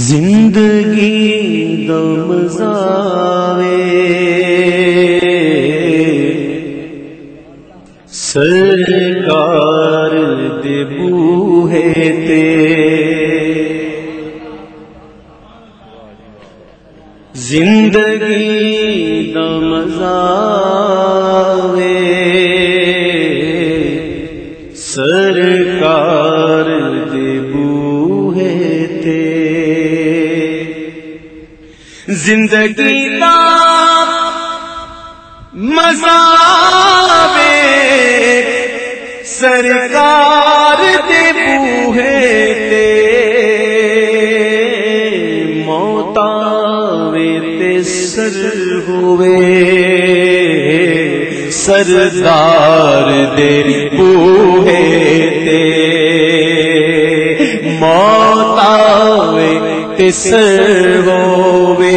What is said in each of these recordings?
زندگی دم زاوے۔ سرکار دے بوہے تے زندگی دا مزہ سرکار دے بوہے تے موتا وے تے سر ہوئے۔ سردار دے بوہے سر ہوئے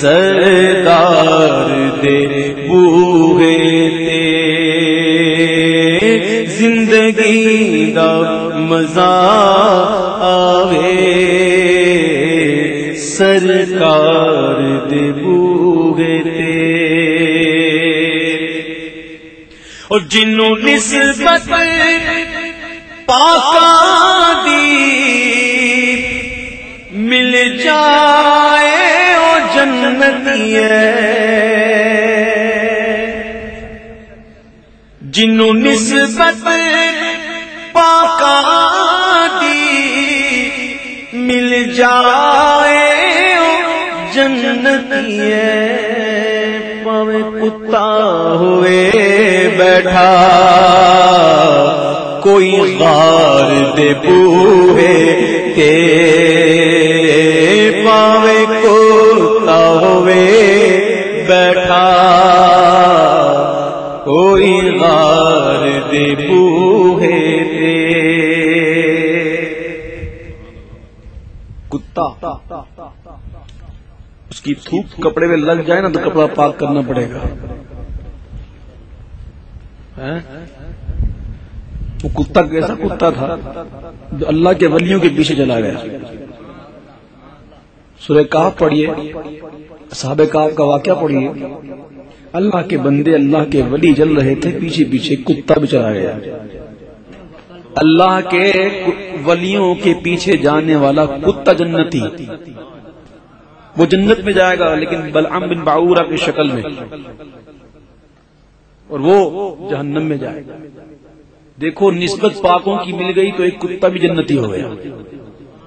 سردار دے بوہے تے۔ زندگی دا مزہ آوے۔ سرکار دے بوہے تے۔ اور جنوں نسبت جائے او جنتی جنوں نسبت پاکا دی مل جائے او جنتی پاوے کتا ہوئے بیٹھا، کوئی غار دے بوہے تے اس کی تھوک کپڑے میں لگ جائے نا تو کپڑا پاک کرنا پڑے گا۔ ہاں؟ وہ کتا کیسا کتا تھا جو اللہ کے ولیوں کے پیچھے چلا گیا۔ سورہ کاف پڑھیے۔ صحاب کاف کا واقعہ پڑھیے۔ اللہ کے بندے، اللہ کے ولی جل رہے تھے، پیچھے پیچھے کتا بھی چلا گیا۔ اللہ کے ولیوں کے پیچھے جانے والا کتا جنتی۔ وہ جنت میں جائے گا، لیکن بلعم بن باورا کی شکل میں۔ اور وہ جہنم میں جائے گا۔ دیکھو، نسبت پاکوں کی مل گئی تو ایک کتا بھی جنتی ہو گیا۔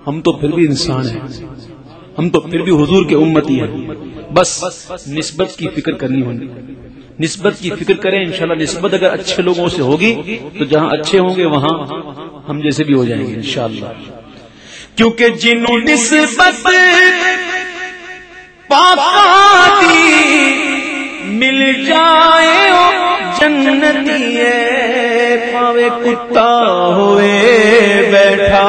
ہم تو پھر بھی انسان ہیں۔ ہم تو پھر بھی حضور کے امتی ہیں۔ بس نسبت کی فکر کرنی ہونی نسبت کی فکر کریں، انشاءاللہ نسبت اگر اچھے لوگوں سے ہوگی تو جہاں اچھے ہوں گے، وہاں ہم جیسے بھی ہو جائیں گے، انشاءاللہ۔ کیونکہ جنہوں نسبت پاپی مل جائے جنتی ہے، پاوے کتا ہوئے بیٹھا۔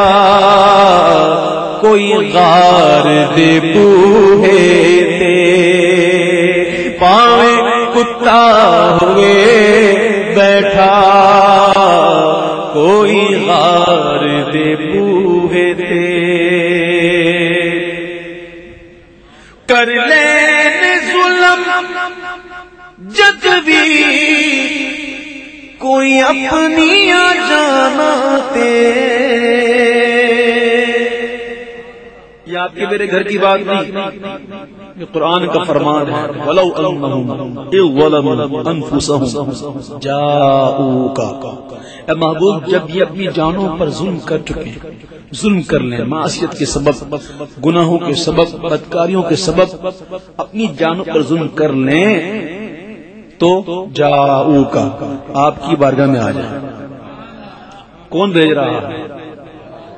کوئی غار دے بوہے تے، پاوے کتا ہوئے بیٹھا۔ جد بھی کوئی اپنی جانا یہ آپ کے میرے گھر کی بات نہیں، یہ قرآن کا فرمان ہے، ولو انہم اظلموا انفسهم جاءوک اے محبوب، جب یہ اپنی جانوں پر ظلم کر چکے ظلم کر لیں معاشیت کے سبب، گناہوں کے سبب، بدکاریوں کے سبب اپنی جانوں پر ظلم کر لیں، تو جاؤ کا آپ کی بارگاہ میں آ جائیں۔ کون بھیج رہا ہے؟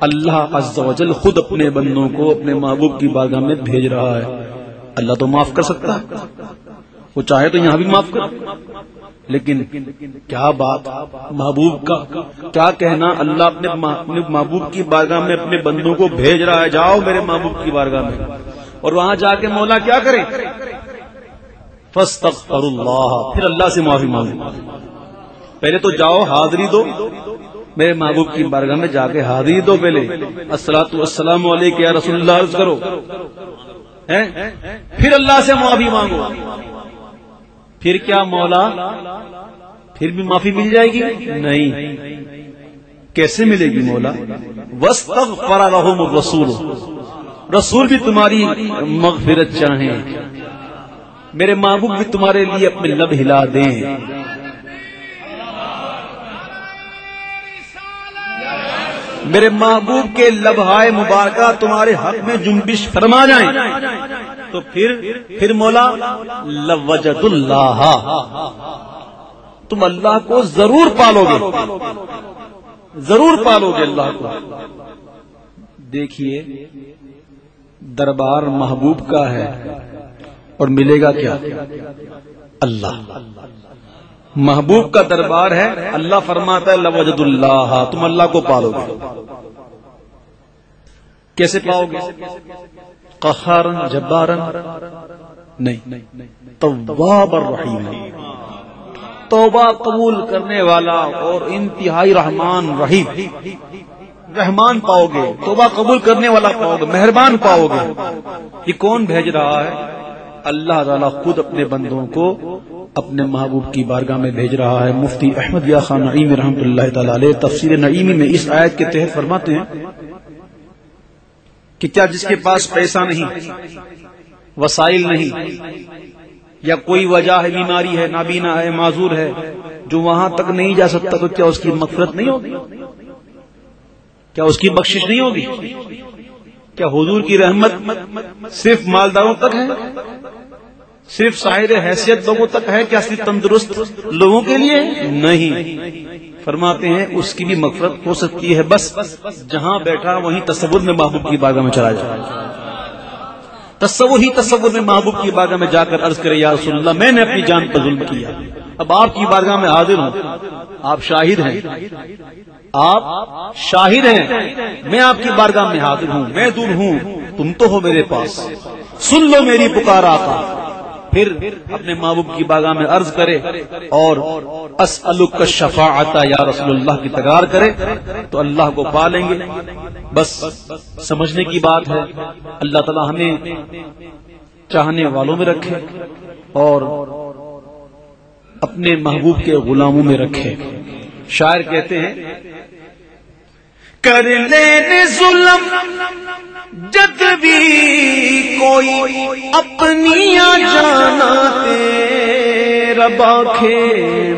اللہ عز و جل خود اپنے بندوں کو اپنے محبوب کی بارگاہ میں بھیج رہا ہے۔ اللہ تو معاف کر سکتا ہے۔ وہ چاہے تو یہاں بھی معاف کر لیکن کیا بات؟ محبوب کا کیا کہنا؟ اللہ اپنے محبوب کی بارگاہ میں اپنے بندوں کو بھیج رہا ہے۔ جاؤ میرے محبوب کی بارگاہ میں۔ اور وہاں جا کے مولا کیا کرے؟ فاستغفر اللہ پھر اللہ سے معافی مانگو پہلے تو جاؤ، حاضری دو۔ میرے محبوب کی بارگاہ میں جا کے حاضری دو پہلے۔ السلام السلام علیکم یا رسول اللہ، عرض کرو۔ پھر اللہ سے معافی مانگو۔ پھر کیا مولا؟ پھر بھی معافی مل جائے گی؟ نہیں۔ کیسے ملے گی مولا؟ وسطر رحم رسول رسول بھی تمہاری مغفرت چاہیں۔ میرے محبوب بھی تمہارے لیے اپنے لب ہلا دیں۔ میرے محبوب کے لبہائے مبارکہ تمہارے حق میں جنبش فرما جائیں۔ تو پھر پھر مولا، لوجد اللہ تم اللہ کو ضرور پالو گے ضرور پالو گے اللہ کو۔ دیکھیے، دربار محبوب کا ہے اور ملے گا کیا؟ اللہ۔ محبوب کا دربار ہے، اللہ فرماتا ہے، لوجد اللہ تم اللہ کو پالو گے کیسے پاؤ گے قہارن، جبارن، نہیں، تواب الرحیم۔ توبہ قبول کرنے والا اور انتہائی رحمان رحیم۔ رحمان پاؤ گے، توبہ قبول کرنے والا پاؤ گے، مہربان پاؤ گے۔ یہ کون بھیج رہا ہے؟ اللہ تعالیٰ خود اپنے بندوں کو اپنے محبوب کی بارگاہ میں بھیج رہا ہے۔ مفتی احمد یا خان نعیم رحمۃ اللہ تعالی علیہ تفسیر نعیمی میں اس آیت کے تحت فرماتے ہیں کہ کیا جس کے پاس پیسہ نہیں، وسائل نہیں، یا کوئی وجہ ہے، بیماری ہے، نابینا ہے، معذور ہے، جو وہاں تک نہیں جا سکتا، تو کیا اس کی مغفرت نہیں ہوگی؟ کیا اس کی بخشش نہیں ہوگی؟ کیا حضور کی رحمت صرف مالداروں تک ہے؟ صرف شاہر حیثیت لوگوں تک ہے؟ کیا صرف تندرست لوگوں کے لیے؟ نہیں۔ فرماتے ہیں، اس کی بھی مغفرت ہو سکتی ہے، بس جہاں بیٹھا وہیں تصور میں محبوب کی باغ میں چلا جائے۔ تصور ہی تصور میں محبوب کی بارگاہ میں جا کر عرض کرے، یا رسول اللہ، میں نے اپنی جان پر ظلم کیا۔ اب آپ کی بارگاہ میں حاضر ہوں۔ آپ شاہد ہیں۔ آپ شاہد ہیں۔ میں آپ کی بارگاہ میں حاضر ہوں۔ میں دور ہوں۔ تم تو ہو میرے پاس۔ سن لو میری پکار آقا پھر اپنے محبوب کی باغاہ میں عرض کرے اور اسألک شفاعت یا رسول اللہ کی تکرار کرے، تو اللہ کو پا لیں گے۔ بس سمجھنے کی بات ہے، اللہ تعالی ہمیں چاہنے والوں میں رکھے اور اپنے محبوب کے غلاموں میں رکھے۔ شاعر کہتے ہیں، کر لینے ظلم جد بھی کوئی اپنی جانا تیرا باخے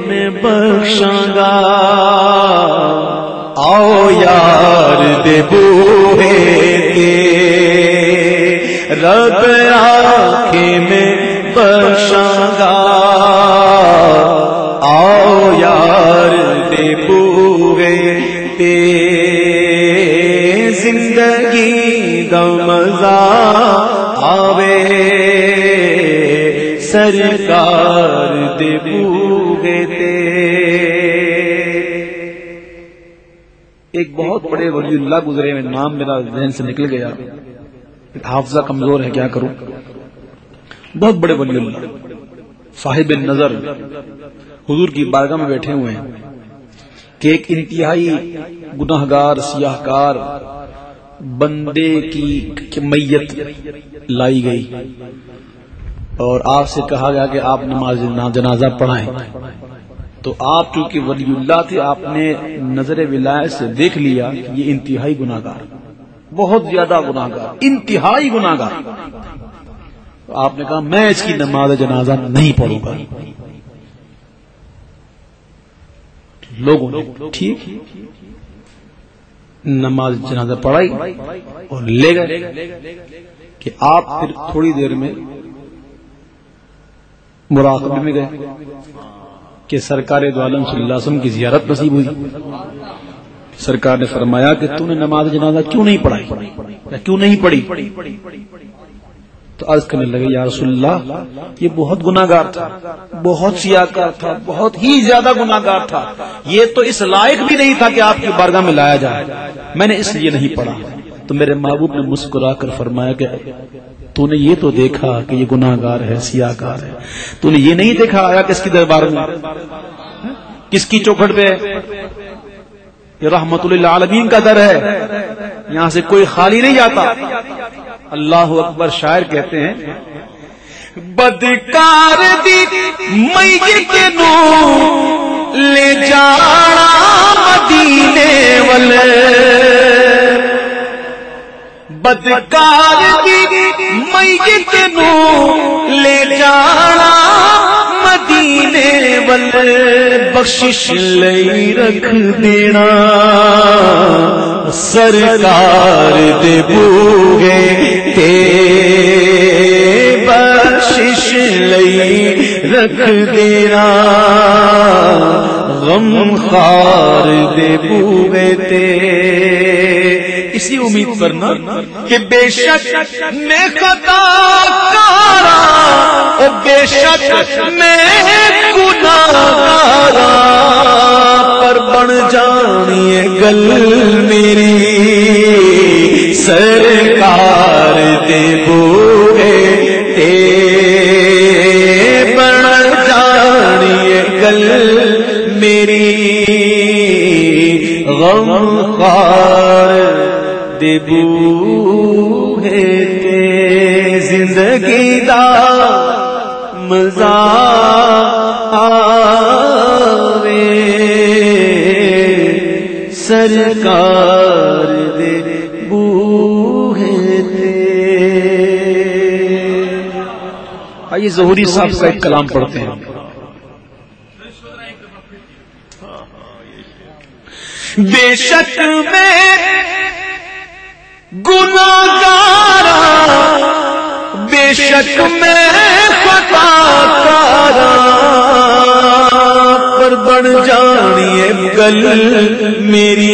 میں بخشاں گا آؤ یار دے بوہے رب آخے سرکار دے بوگے ایک بہت بڑے ولی اللہ گزرے میں نام میرا ذہن سے نکل گیا۔ حافظہ کمزور ہے، کیا کروں؟ بہت بڑے ولی اللہ۔ صاحب نظر۔ حضور کی بارگاہ میں بیٹھے ہوئے ہیں۔ کہ ایک انتہائی گناہ گار سیاہ کار بندے کی میت لائی گئی۔ اور آپ سے کہا گیا کہ آپ نماز جنازہ پڑھائیں۔ تو آپ چونکہ ولی اللہ تھے، آپ نے نظر ولایت سے دیکھ لیا کہ یہ انتہائی گناہ گار بہت زیادہ گناہ گار انتہائی گناہ گار آپ نے کہا، میں اس کی نماز جنازہ نہیں پڑھوں گا۔ لوگوں نے ٹھیک، نماز جنازہ پڑھائی اور لے گئے کہ آپ پھر تھوڑی دیر میں مراقبے میں گئے کہ سرکار دو عالم صلی اللہ علیہ وسلم کی زیارت نصیب ہوئی۔ سرکار نے فرمایا کہ تو نے نماز جنازہ کیوں نہیں پڑھائی؟ کیوں نہیں پڑھی؟ تو عرض کرنے لگے، یا رسول اللہ، یہ بہت گناگار تھا، بہت سیاکار تھا، بہت ہی زیادہ گناگار تھا۔ یہ تو اس لائق بھی نہیں تھا کہ آپ کی بارگاہ میں لایا جائے۔ میں نے اس لیے نہیں پڑھا۔ تو میرے محبوب نے مسکرا کر فرمایا کہ تو نے یہ تو دیکھا کہ یہ گناہ گار ہے سیاکار ہے تو نے یہ نہیں دیکھا آیا کس کی دربار میں کس کی چوکھٹ پہ یہ رحمت اللہ عالمین کا در ہے یہاں سے کوئی خالی نہیں جاتا اللہ اکبر شاعر کہتے ہیں بدکار دی نو لے جانا مدینے والے بدکار دی میت نو لے جانا مدینے والے بخشش لئی رکھ دینا سرکار دے بوگے تے بخشش لئی رکھ دینا غم خار دے بوگے تے اسی امید پر نا کہ بے شک میں خطا کارا او بے شک میں گناہگارا پر بن جانی گل میری۔ سرکار دے بوئے تے بن جانی گل میری۔ غم خار دبو ہے زندگی دا مزہ آوے۔ سرکار دے بوہے آئیے ظہوری صاحب کا ایک کلام پڑھتے ہیں۔ بے شک میں گناگارا بے شک میں خطا کارا پر بڑھ جانی گل میری،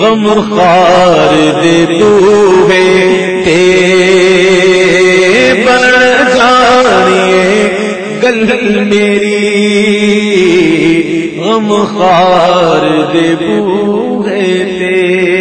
غم خار دے تو تے بڑھ جانی گل میری، غم خار دے بوہے تے